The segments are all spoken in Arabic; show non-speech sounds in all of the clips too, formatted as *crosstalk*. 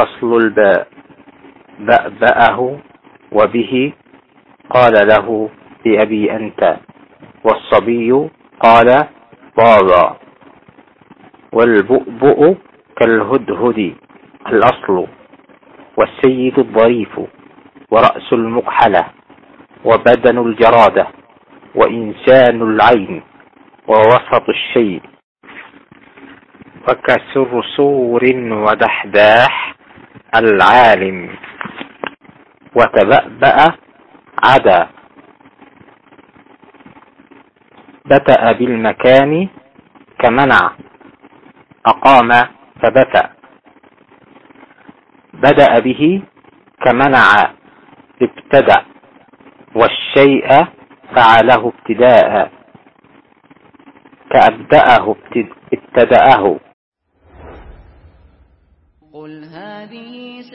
فصل الباء بأبأه وبه قال له بأبي أنت والصبي قال بابا والبؤبؤ كالهدهد الأصل والسيد الظريف ورأس المكحلة وبدن الجرادة وإنسان العين ووسط الشيء. وكسر سور ودحداح العالم وتبأبأ عدا. بتأ بالمكان كمنع أقام فبتأ. بدأ به كمنع ابتدأ والشيء فعله ابتداء كأبدأه ابتدأه قل هذه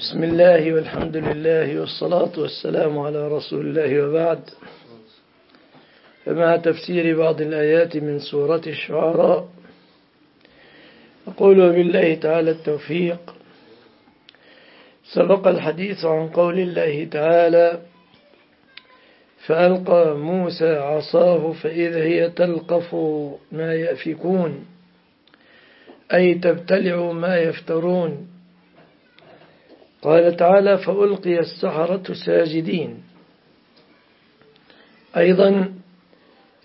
بسم الله والحمد لله والصلاة والسلام على رسول الله وبعد. فمع تفسير بعض الآيات من سورة الشعراء؟ أقول بالله تعالى التوفيق. سبق الحديث عن قول الله تعالى فألقى موسى عصاه فإذا هي تلقف ما يأفكون أي تبتلع ما يفترون. قال تعالى فألقي السحرة ساجدين. أيضا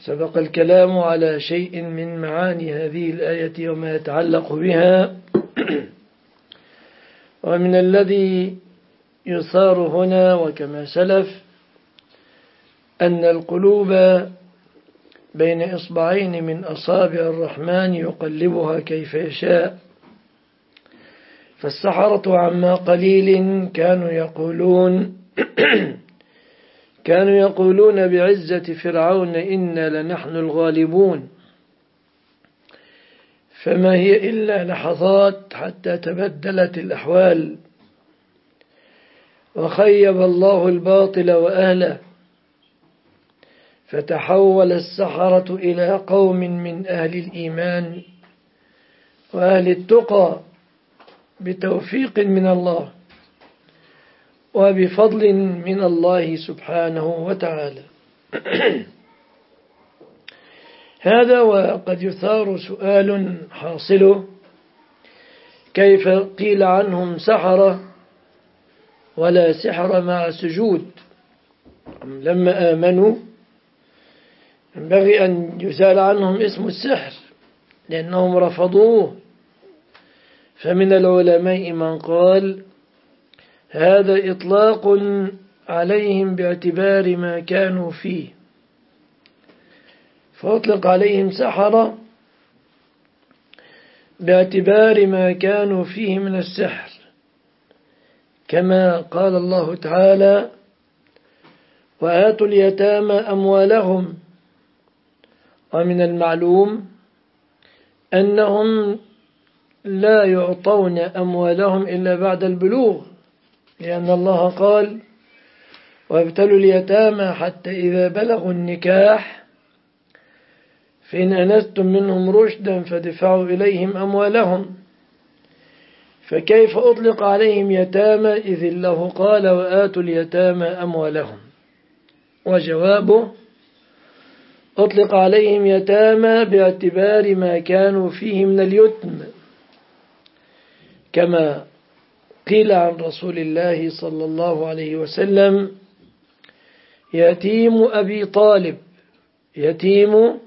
سبق الكلام على شيء من معاني هذه الآية وما يتعلق بها. *clears throat* ومن الذي يثار هنا وكما سلف أن القلوب بين إصبعين من أصابع الرحمن يقلبها كيف يشاء. فالسحرة عما قليل كانوا يقولون *clears throat* كانوا يقولون بعزة فرعون إنا لنحن الغالبون. فما هي إلا لحظات حتى تبدلت الأحوال. وخيب الله الباطل وأهله. فتحول السحرة إلى قوم من أهل الإيمان وأهل التقى. بتوفيق من الله وبفضل من الله سبحانه وتعالى. *clears throat* هذا وقد يثار سؤال حاصله كيف قيل عنهم سحرة ولا سحر مع سجود؟ لما آمنوا؟ ينبغي أن يزال عنهم اسم السحر لأنهم رفضوه. فمن العلماء من قال هذا إطلاق عليهم باعتبار ما كانوا فيه. فأطلق عليهم سحرة باعتبار ما كانوا فيه من السحر. كما قال الله تعالى وآتوا اليتامى أموالهم. ومن المعلوم أنهم لا يعطون أموالهم إلا بعد البلوغ لأن الله قال وابتلوا اليتامى حتى إذا بلغوا النكاح فإن أنستم منهم رشدا فدفعوا إليهم أموالهم. فكيف أطلق عليهم يتامى؟ إذ الله قال وآتوا اليتامى أموالهم. وجوابه أطلق عليهم يتامى باعتبار ما كانوا فيه من اليتم كما قيل عن رسول الله صلى الله عليه وسلم يتيم أبي طالب يتيم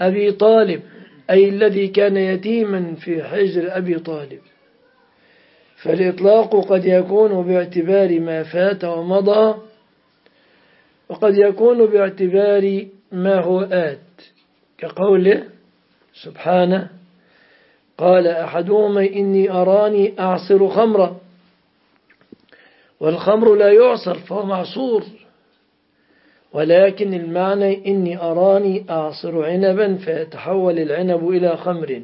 أبي طالب أي الذي كان يتيما في حجر أبي طالب. فالإطلاق قد يكون باعتبار ما فات ومضى وقد يكون باعتبار ما هو آت كقوله سبحانه قال أحدهما إني أراني أعصر خمرا والخمر لا يعصر فهو معصور. ولكن المعنى إني أراني أعصر عنبا فيتحول العنب إلى خمر.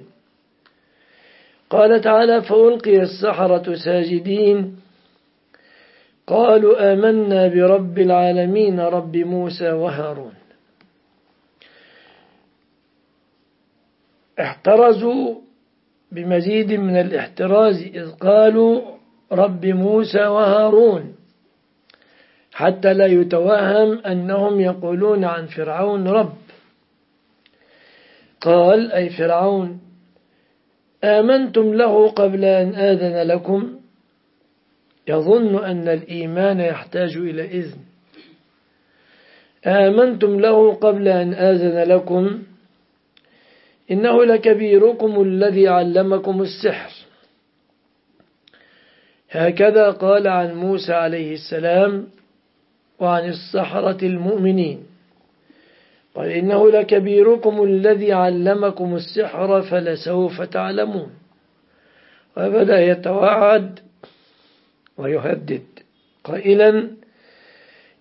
قال تعالى فألقي السحرة ساجدين. قالوا آمنا برب العالمين رب موسى وهارون. احترزوا بمزيد من الاحتراز إذ قالوا رب موسى وهارون حتى لا يتوهم أنهم يقولون عن فرعون رب. قال أي فرعون آمنتم له قبل أن آذن لكم؟ يظن أن الإيمان يحتاج إلى إذن. آمنتم له قبل أن آذن لكم؟ إنه لكبيركم الذي علمكم السحر. هكذا قال عن موسى عليه السلام وعن السحرة المؤمنين. قال إنه لكبيركم الذي علمكم السحر فلسوف تعلمون. وبدأ يتوعد ويهدد. قائلا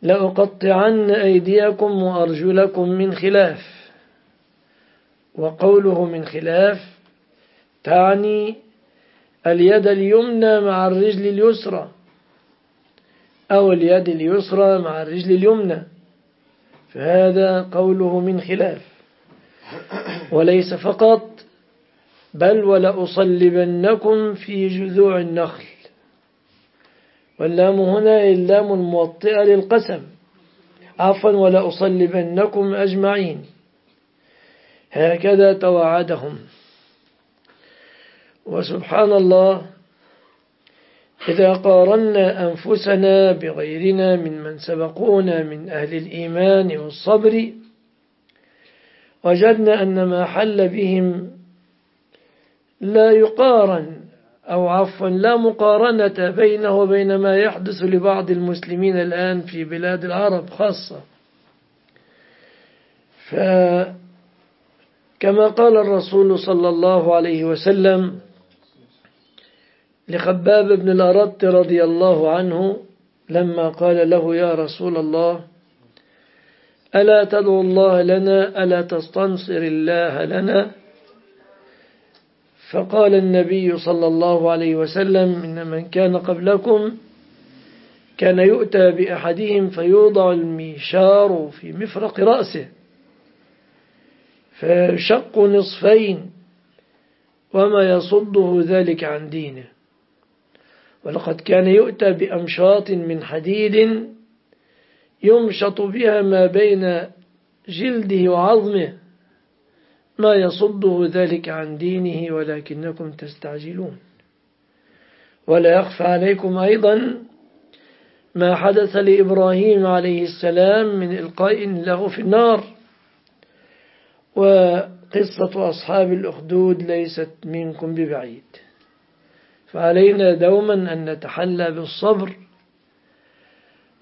لأقطعن أيديكم وأرجلكم من خلاف. وقوله من خلاف تعني اليد اليمنى مع الرجل اليسرى أو اليد اليسرى مع الرجل اليمنى. فهذا قوله من خلاف. وليس فقط بل ولأصلبنكم في جذوع النخل. واللام هنا اللام موطئة للقسم. عفوا ولأصلبنكم أجمعين. هكذا توعدهم. وسبحان الله إذا قارنا أنفسنا بغيرنا ممن سبقونا من أهل الإيمان والصبر وجدنا أن ما حل بهم لا يقارن أو عفوا لا مقارنة بينه وبين ما يحدث لبعض المسلمين الآن في بلاد العرب خاصة. فكما قال الرسول صلى الله عليه وسلم لخباب بن الأرط رضي الله عنه لما قال له يا رسول الله ألا تدعو الله لنا ألا تستنصر الله لنا؟ فقال النبي صلى الله عليه وسلم إن من كان قبلكم كان يؤتى بأحدهم فيوضع الميشار في مفرق رأسه. فيشق نصفين وما يصده ذلك عن دينه. ولقد كان يؤتى بأمشاط من حديد يمشط بها ما بين جلده وعظمه ما يصده ذلك عن دينه ولكنكم تستعجلون. ولا يخفى عليكم أيضا ما حدث لإبراهيم عليه السلام من إلقاء له في النار. وقصة أصحاب الأخدود ليست منكم ببعيد. فعلينا دوما أن نتحلى بالصبر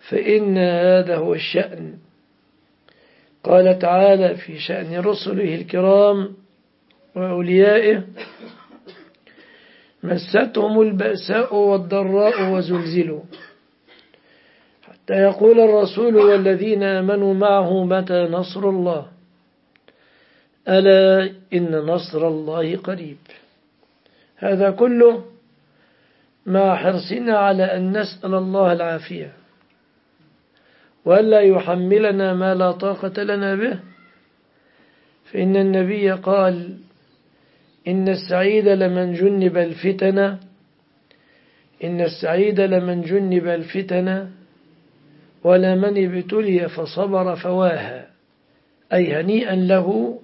فإن هذا هو الشأن. قال تعالى في شأن رسله الكرام وأوليائه مستهم البأساء والضراء وزلزلوا. حتى يقول الرسول والذين آمنوا معه متى نصر الله؟ ألا إن نصر الله قريب. هذا كله مع حرصنا على أن نسأل الله العافية. وألا يحملنا ما لا طاقة لنا به. فإن النبي قال إن السعيد لمن جنب الفتن. إن السعيد لمن جنب الفتن. ولمن ابتلي فصبر فواها. أي هنيئا له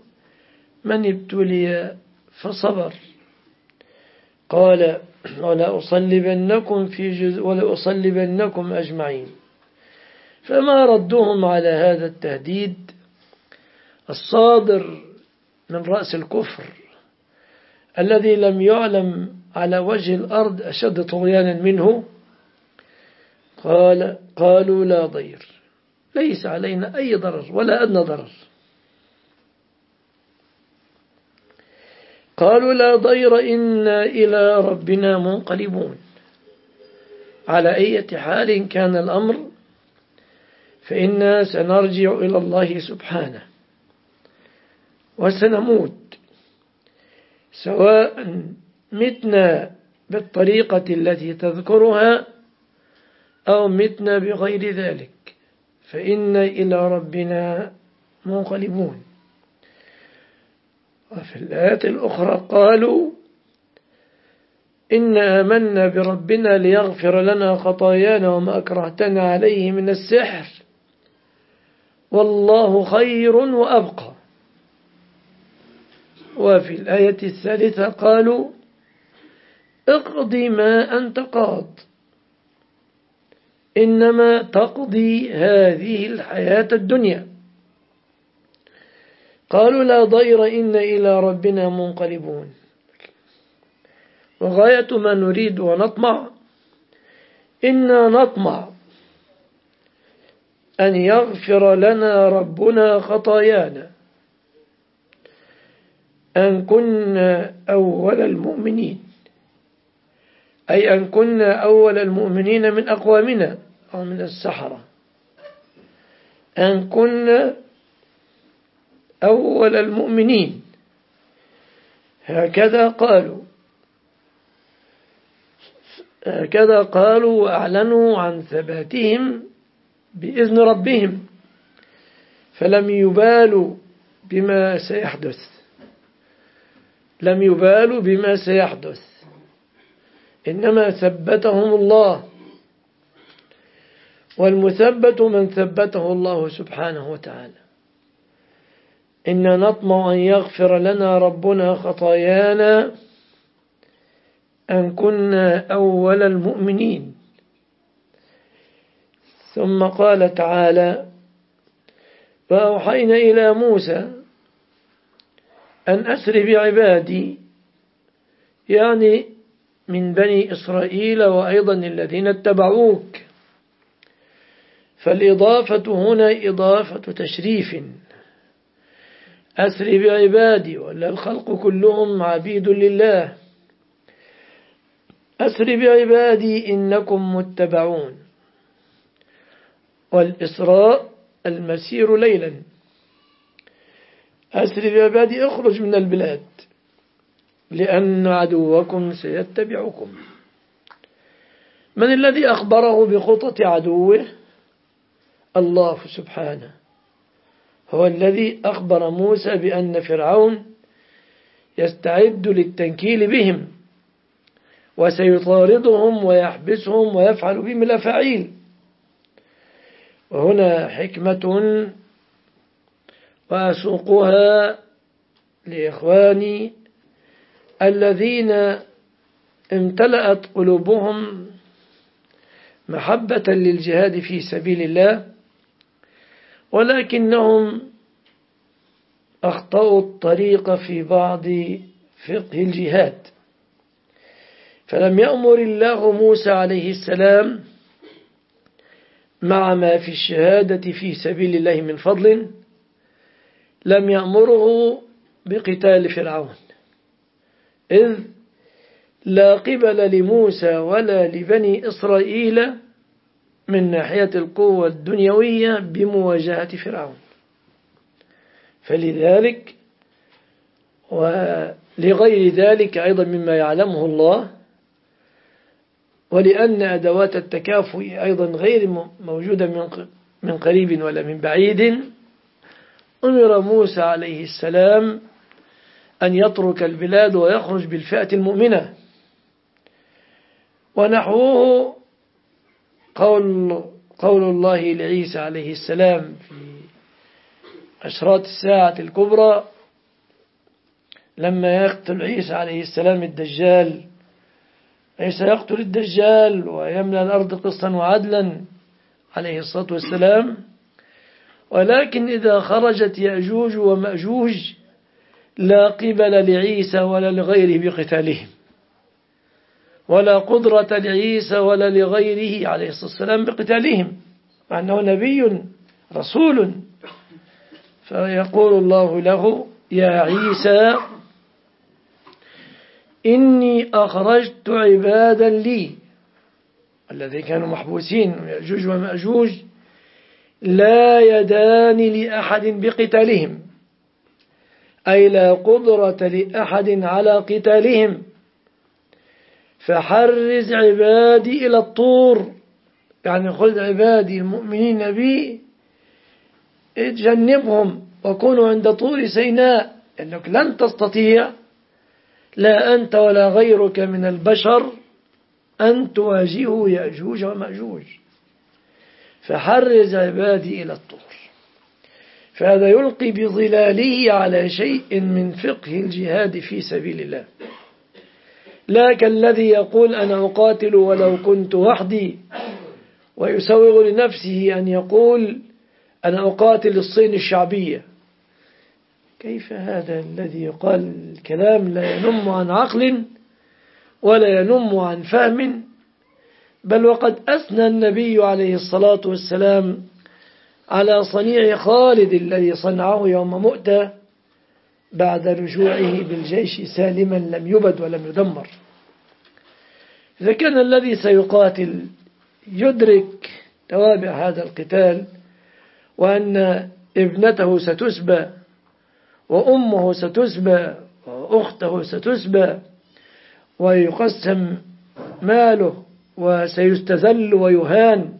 من ابتلي فصبر؟ قال ولا أصلبنكم في جزء ولا أصلبنكم أجمعين. فما ردهم على هذا التهديد؟ الصادر من رأس الكفر الذي لم يعلم على وجه الأرض أشد طغيانا منه. قال قالوا لا ضير ليس علينا أي ضرر ولا أدنى ضرر. قالوا لا ضير إنا إلى ربنا منقلبون. على أي حال كان الأمر فإنا سنرجع إلى الله سبحانه. وسنموت. سواء متنا بالطريقة التي تذكرها أو متنا بغير ذلك فإنا إلى ربنا منقلبون. وفي الآيات الأخرى قالوا إن آمنا بربنا ليغفر لنا خطايانا وما أكرهتنا عليه من السحر. والله خير وأبقى. وفي الآية الثالثة قالوا اقض ما أنت قاض. إنما تقضي هذه الحياة الدنيا. قالوا لا ضير إن إلى ربنا منقلبون. وغاية ما نريد ونطمع إنا نطمع أن يغفر لنا ربنا خطايانا. أن كنا أول المؤمنين. أي أن كنا أول المؤمنين من أقوامنا أو من السحرة. أن كنا أول المؤمنين. هكذا قالوا. هكذا قالوا وأعلنوا عن ثباتهم بإذن ربهم. فلم يبالوا بما سيحدث. لم يبالوا بما سيحدث. إنما ثبتهم الله. والمثبت من ثبته الله سبحانه وتعالى. إنا نطمع أن يغفر لنا ربنا خطايانا أن كنا أول المؤمنين. ثم قال تعالى فأوحينا إلى موسى أن أسر بعبادي يعني من بني إسرائيل وأيضا الذين اتبعوك. فالإضافة هنا إضافة تشريف. أسر بعبادي ولا الخلق كلهم عبيد لله. أسر بعبادي إنكم متبعون. والإسراء المسير ليلا. أسر بعبادي اخرج من البلاد لأن عدوكم سيتبعكم. من الذي أخبره بخطة عدوه؟ الله سبحانه. هو الذي أخبر موسى بأن فرعون يستعد للتنكيل بهم وسيطاردهم ويحبسهم ويفعل بهم الأفاعيل. وهنا حكمة وأسوقها لإخواني الذين امتلأت قلوبهم محبة للجهاد في سبيل الله. ولكنهم أخطأوا الطريق في بعض فقه الجهاد. فلم يأمر الله موسى عليه السلام مع ما في الشهادة في سبيل الله من فضل لم يأمره بقتال فرعون. إذ لا قبل لموسى ولا لبني إسرائيل من ناحية القوة الدنيوية بمواجهة فرعون. فلذلك ولغير ذلك أيضا مما يعلمه الله ولأن أدوات التكافؤ أيضا غير موجودة من قريب ولا من بعيد. أمر موسى عليه السلام أن يترك البلاد ويخرج بالفئة المؤمنة. ونحوه قول, قول الله لعيسى عليه السلام في أشراط الساعة الكبرى لما يقتل عيسى عليه السلام الدجال عيسى يقتل الدجال ويملأ الأرض قسطا وعدلا عليه الصلاة والسلام. ولكن إذا خرجت يأجوج ومأجوج لا قبل لعيسى ولا لغيره بقتالهم. ولا قدرة لعيسى ولا لغيره عليه الصلاة والسلام بقتالهم مع أنه نبي رسول. فيقول الله له يا عيسى إني أخرجت عبادا لي. الذين كانوا محبوسين يأجوج ومأجوج لا يدان لأحد بقتالهم أي لا قدرة لأحد على قتالهم. فحرز عبادي إلى الطور. يعني خذ عبادي المؤمنين بي جنبهم وكونوا عند طور سيناء. أنك لن تستطيع لا أنت ولا غيرك من البشر. أن تواجهوا يأجوج ومأجوج. فحرز عبادي إلى الطور. فهذا يلقي بظلاله على شيء من فقه الجهاد في سبيل الله. لا كالذي يقول أنا أقاتل ولو كنت وحدي. ويسوغ لنفسه أن يقول أنا أقاتل الصين الشعبية. كيف هذا الذي يقال؟ الكلام لا ينم عن عقل ولا ينم عن فهم. بل وقد أثنى النبي عليه الصلاة والسلام على صنيع خالد الذي صنعه يوم مؤتة. بعد رجوعه بالجيش سالما لم يبد ولم يدمر. إذا كان الذي سيقاتل يدرك توابع هذا القتال وأن ابنته ستسبى وأمه ستسبى وأخته ستسبى ويقسم ماله وسيستذل ويهان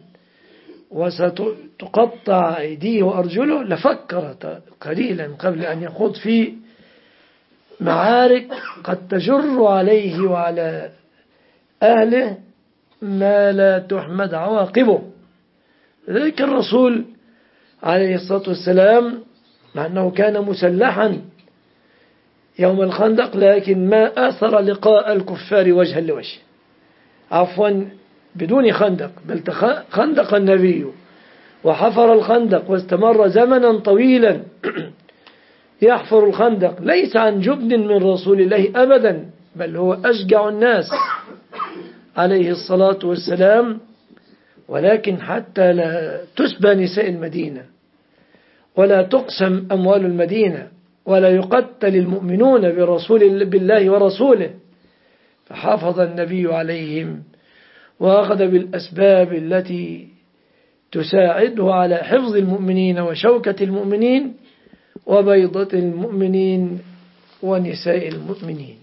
وستقطع أيديه وأرجله لفكر قليلا قبل أن يخوض في معارك قد تجر عليه وعلى أهله ما لا تحمد عواقبه. ذلك الرسول عليه الصلاة والسلام مع أنه كان مسلحا يوم الخندق لكن ما أثر لقاء الكفار وجها لوجه. عفوا بدون خندق بل خندق النبي. وحفر الخندق واستمر زمنا طويلا. *clears throat* يحفر الخندق ليس عن جبن من رسول الله أبدا بل هو أشجع الناس *clears throat* عليه الصلاة والسلام. ولكن حتى لا تسبى نساء المدينة ولا تقسم أموال المدينة ولا يقتل المؤمنون برسول بالله ورسوله. فحافظ النبي عليهم. وأخذ بالأسباب التي تساعده على حفظ المؤمنين وشوكة المؤمنين وبيضة المؤمنين ونساء المؤمنين.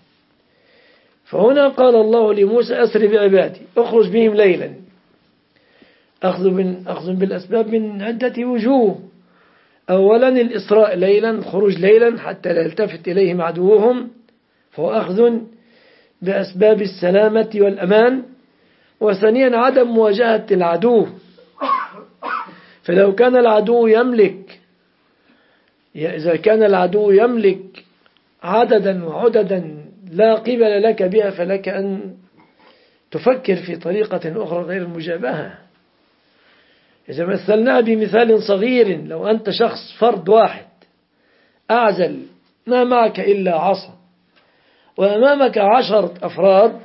فهنا قال الله لموسى أسر بعبادي أخرج بهم ليلا. أخذ, من أخذ بالأسباب من عدة وجوه. أولا الإسراء ليلا خروج ليلا حتى لا يلتفت إليهم عدوهم. فهو أخذ بأسباب السلامة والأمان. وثانيا عدم مواجهة العدو. فلو كان العدو يملك إذا كان العدو يملك عددا وعددا لا قبل لك بها فلك أن تفكر في طريقة أخرى غير المجابهة. إذا مثلناها بمثال صغير لو أنت شخص فرد واحد أعزل ما معك إلا عصا وأمامك عشرة أفراد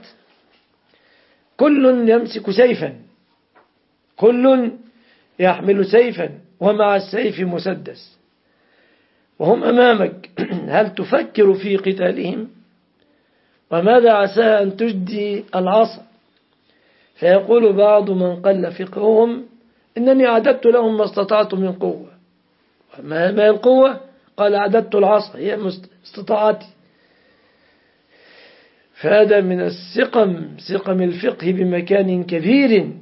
كل يمسك سيفا. كل يحمل سيفا. ومع السيف مسدس. وهم أمامك. *clears throat* هل تفكر في قتالهم؟ وماذا عسى أن تجدي العصا؟ فيقول بعض من قل فقههم إنني أعددت لهم ما استطعت من قوة. ما ما القوة؟ قال أعددت العصا هي استطاعتي. فهذا من السقم سقم الفقه بمكان كبير.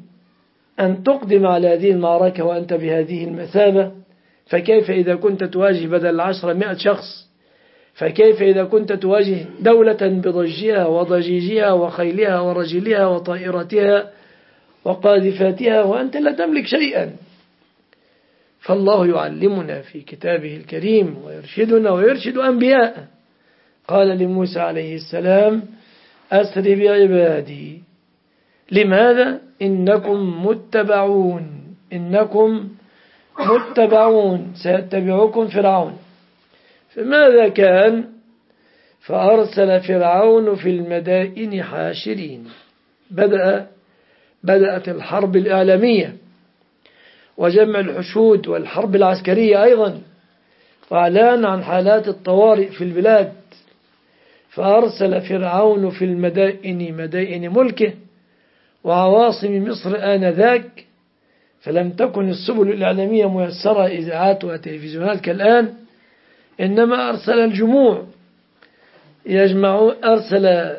أن تقدم على هذه المعركة وأنت بهذه المثابة فكيف إذا كنت تواجه بدل العشرة مئة شخص؟ فكيف إذا كنت تواجه دولة بضجها وضجيجها وخيلها ورجلها وطائرتها وقاذفاتها وأنت لا تملك شيئا؟ فالله يعلمنا في كتابه الكريم ويرشدنا ويرشد أنبياء. قال لموسى عليه السلام أسر بعبادي لماذا؟ إنكم متبعون. إنكم متبعون. سيتبعكم فرعون. فماذا كان؟ فأرسل فرعون في المدائن حاشرين. بدأ بدأت الحرب الإعلامية. وجمع الحشود والحرب العسكرية أيضا. وإعلان عن حالات الطوارئ في البلاد. فأرسل فرعون في المدائن مدائن ملكه وعواصم مصر آنذاك فلم تكن السبل الإعلامية ميسرة إذاعات وتلفزيونات كالآن إنما أرسل الجموع. يجمع أرسل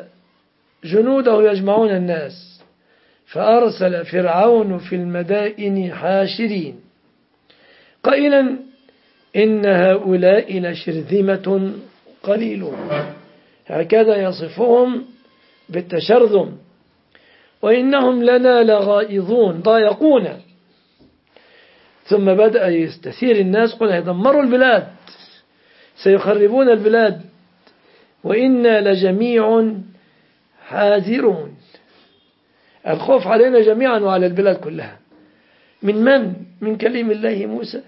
جنوده يجمعون الناس فأرسل فرعون في المدائن حاشرين. قائلا إن هؤلاء لشرذمة قليلون. هكذا يصفهم بالتشرذم. وإنهم لنا لغائظون ضايقون. ثم بدأ يستثير الناس قل يدمروا البلاد سيخربون البلاد. وإنا لجميع حاذرون. الخوف علينا جميعا وعلى البلاد كلها. من من؟ من كلم الله موسى.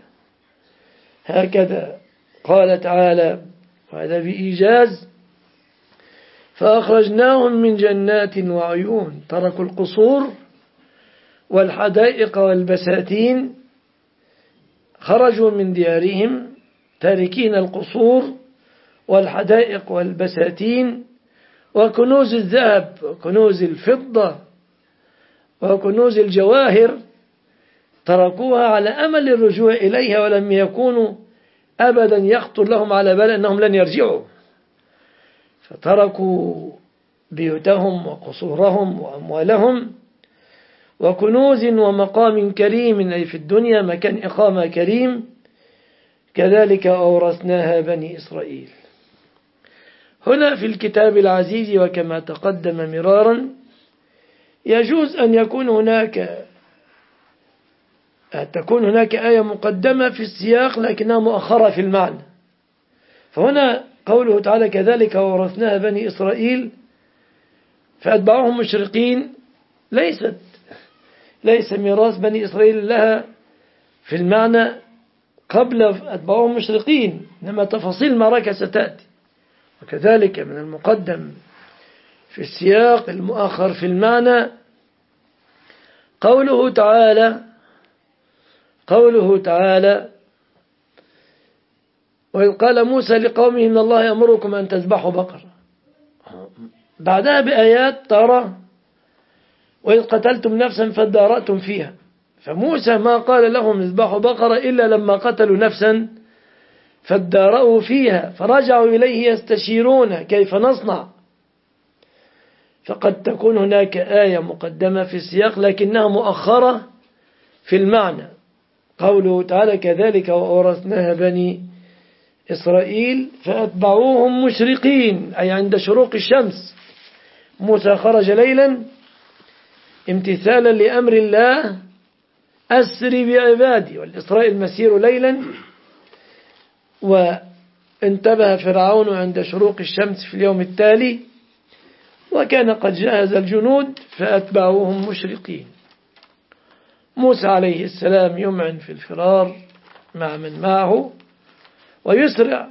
هكذا قال تعالى وهذا بإيجاز. فأخرجناهم من جنات وعيون تركوا القصور والحدائق والبساتين خرجوا من ديارهم تاركين القصور والحدائق والبساتين وكنوز الذهب وكنوز الفضة وكنوز الجواهر تركوها على أمل الرجوع إليها ولم يكونوا أبدا يخطر لهم على بال أنهم لن يرجعوا. فتركوا بيوتهم وقصورهم وأموالهم وكنوز ومقام كريم أي في الدنيا مكان إقامة كريم. كذلك أورثناها بني إسرائيل. هنا في الكتاب العزيز وكما تقدم مرارا يجوز أن يكون هناك تكون هناك آية مقدمة في السياق لكنها مؤخرة في المعنى. فهنا قوله تعالى كذلك ورثناها بني إسرائيل فأتبعهم مشرقين. ليست ليس ميراث بني إسرائيل لها في المعنى قبل أتبعهم مشرقين إنما تفاصيل المعركة ستأتي. وكذلك من المقدم في السياق المؤخر في المعنى قوله تعالى قوله تعالى وإذ قال موسى لقومه إن الله يأمركم أن تذبحوا بقرة بعدها بآيات ترى وإذ قتلتم نفسا فادارأتم فيها. فموسى ما قال لهم اذبحوا بقرة إلا لما قتلوا نفسا فادارأوا فيها. فرجعوا إليه يستشيرون كيف نصنع. فقد تكون هناك آية مقدمة في السياق لكنها مؤخرة في المعنى. قوله تعالى كذلك وأورثناها بني إسرائيل فأتبعوهم مشرقين أي عند شروق الشمس. موسى خرج ليلا امتثالا لأمر الله أسري بعبادي. والإسراء المسير ليلا وانتبه فرعون عند شروق الشمس في اليوم التالي وكان قد جهز الجنود فأتبعوهم مشرقين. موسى عليه السلام يمعن في الفرار مع من معه. ويسرع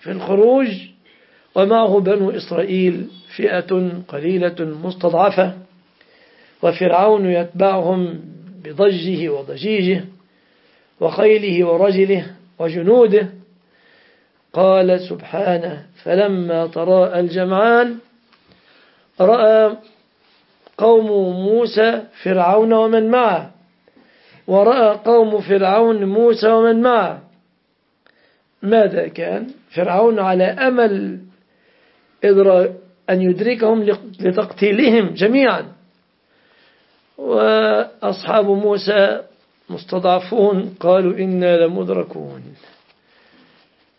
في الخروج. ومعه بنو إسرائيل فئة قليلة مستضعفة. وفرعون يتبعهم بضجه وضجيجه وخيله ورجله وجنوده. قال سبحانه فلما تراءى الجمعان رأى قوم موسى فرعون ومن معه. ورأى قوم فرعون موسى ومن معه. ماذا كان؟ فرعون على أمل أن يدركهم لتقتيلهم جميعا. وأصحاب موسى مستضعفون قالوا إنا لمدركون.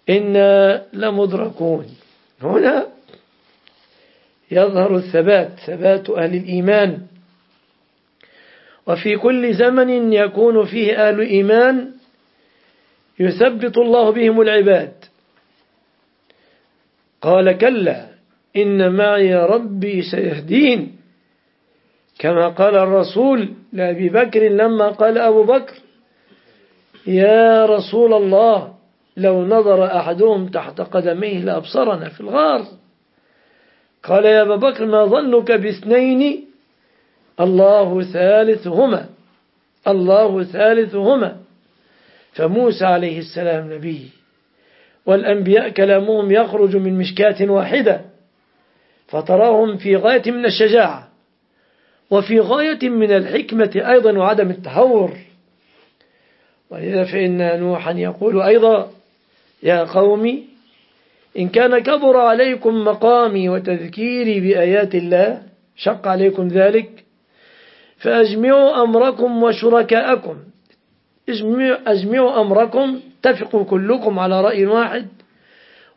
إنا لمدركون. هنا يظهر الثبات ثبات أهل الإيمان. وفي كل زمن يكون فيه أهل إيمان يثبت الله بهم العباد. قال كلا إن معي ربي سيهدين. كما قال الرسول لأبي بكر لما قال أبو بكر يا رسول الله لو نظر أحدهم تحت قدميه لأبصرنا في الغار. قال يا أبا بكر ما ظنك باثنين؟ الله ثالثهما. الله ثالثهما. فموسى عليه السلام نبي. والأنبياء كلامهم يخرج من مشكاة واحدة فتراهم في غاية من الشجاعة وفي غاية من الحكمة أيضا وعدم التهور. ولذا فإن نوحا يقول أيضا يا قوم إن كان كبر عليكم مقامي وتذكيري بآيات الله شق عليكم ذلك فأجمعوا أمركم وشركاءكم أجمعوا أمركم اتفقوا كلكم على رأي واحد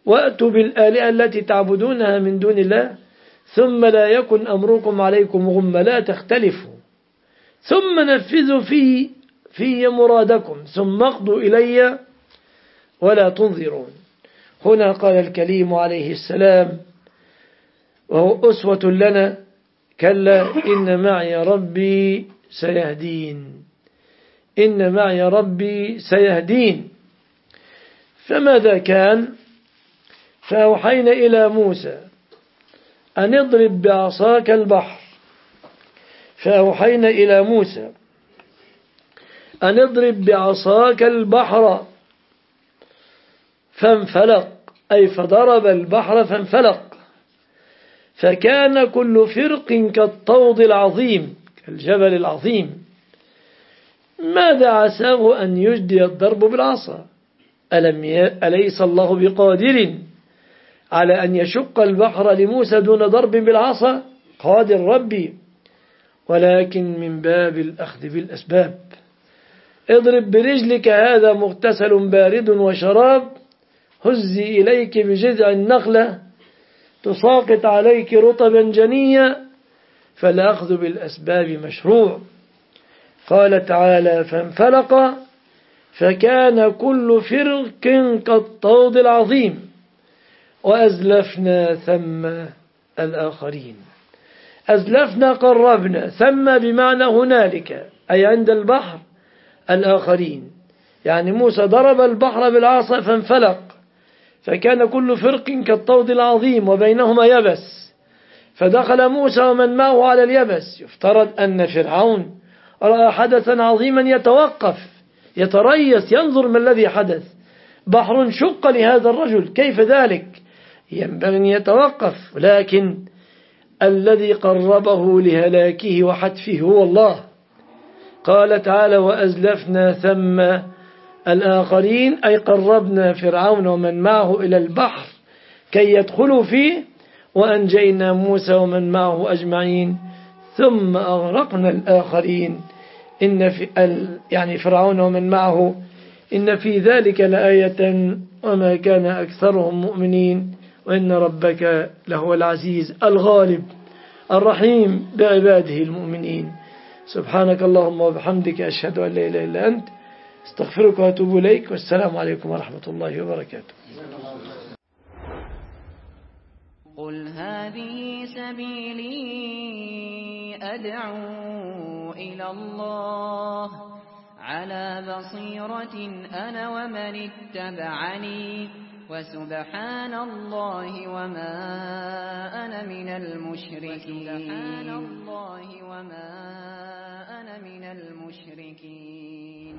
وأتوا بالآلهة التي تعبدونها من دون الله ثم لا يكن أمركم عليكم غم لا تختلفوا. ثم نفذوا في في مرادكم ثم اقضوا إلي ولا تنظرون. هنا قال الكليم عليه السلام وهو أسوة لنا كلا إن معي ربي سيهدين. إن معي ربي سيهدين. فماذا كان؟ فأوحينا إلى موسى أن اضرب بعصاك البحر. فأوحينا إلى موسى أن اضرب بعصاك البحر فانفلق أي فضرب البحر فانفلق. فكان كل فرق كالطود العظيم كالجبل العظيم. ماذا عساه أن يجدي الضرب بالعصا؟ ألم ي... أليس الله بقادر على أن يشق البحر لموسى دون ضرب بالعصا؟ قادر ربي. ولكن من باب الأخذ بالأسباب. اضرب برجلك هذا مغتسل بارد وشراب. هزي إليك بجذع النخلة. تساقط عليك رطبا جنيا. فالأخذ بالأسباب مشروع. قال تعالى فانفلق فكان كل فرق كالطود العظيم وأزلفنا ثم الآخرين. أزلفنا قربنا ثم بمعنى هنالك أي عند البحر الآخرين. يعني موسى ضرب البحر بالعصا فانفلق فكان كل فرق كالطود العظيم وبينهما يبس. فدخل موسى ومن معه على اليبس. يفترض أن فرعون رأى حدثا عظيما يتوقف يتريس ينظر ما الذي حدث. بحر شق لهذا الرجل كيف ذلك؟ ينبغي أن يتوقف لكن الذي قربه لهلاكه وحتفه هو الله. قال تعالى وأزلفنا ثم الآخرين أي قربنا فرعون ومن معه إلى البحر كي يدخلوا فيه. وأنجينا موسى ومن معه أجمعين ثم أغرقنا الآخرين. إن في يعني فرعون ومن معه إن في ذلك لآية وما كان أكثرهم مؤمنين وإن ربك لهو العزيز الغالب الرحيم بعباده المؤمنين. سبحانك اللهم وبحمدك أشهد أن لا إله إلا أنت أستغفرك وأتوب إليك والسلام عليكم ورحمة الله وبركاته. قل هذه سبيلي أدعو إلى الله. على بصيرة أنا ومن اتبعني وسبحان الله وما أنا من المشركين. الله وما أنا من المشركين.